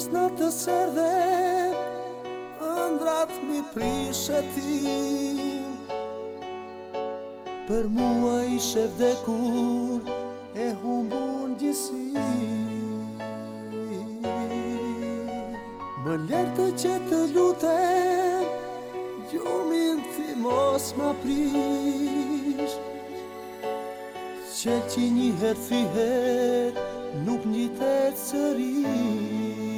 mes në të sërde Andrat mi prishe ti Për mua i shef dhe kur E humbun gjisi Më lërë të që të lute Gjumim t'i mos më prish Që që një herë fi Nuk një të të sërish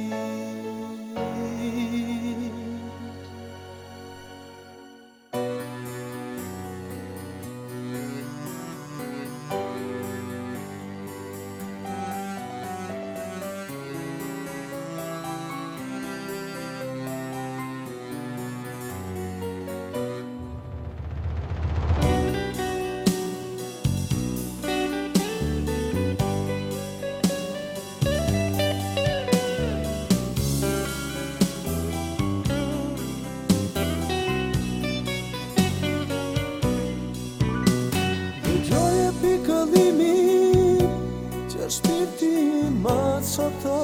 paso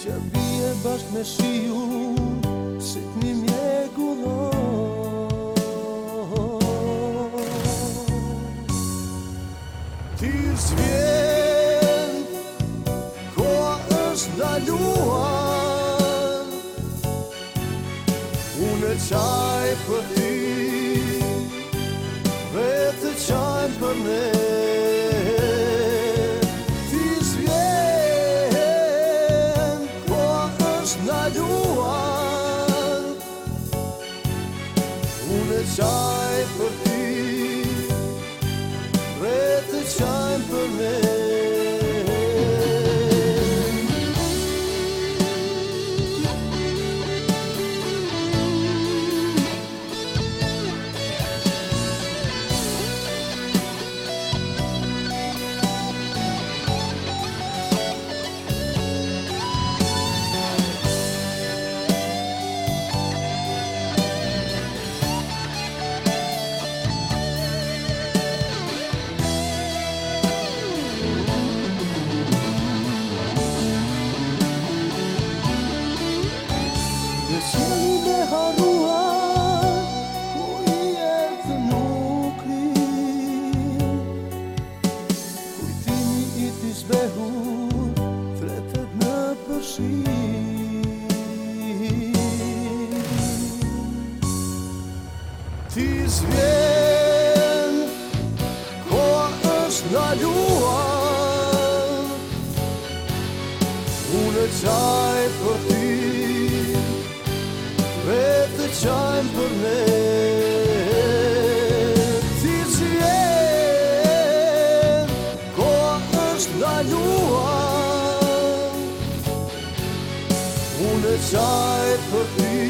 Që bje bashk me shiju Si të një mjegu dho Ti zvjen Koa është daluar Unë e qaj për ti Vete qaj për me Hún shine sæl for því Réttur shine for me. ti zvjen Koa është në luar Unë qaj për ti Vete qajnë për ne Ti zvjen Koa është në luar Unë qaj për ti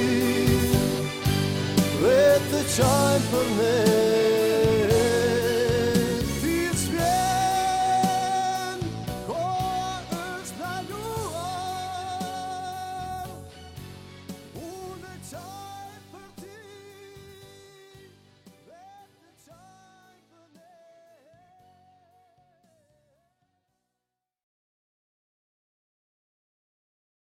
Vete qajnë për ne time for me.